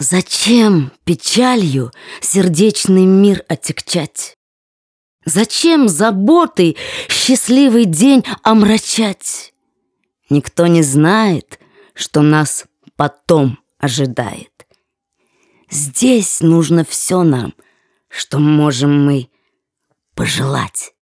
Зачем печалью сердечный мир отягчать? Зачем заботой счастливый день омрачать? Никто не знает, что нас потом ожидает. Здесь нужно все нам, что можем мы пожелать.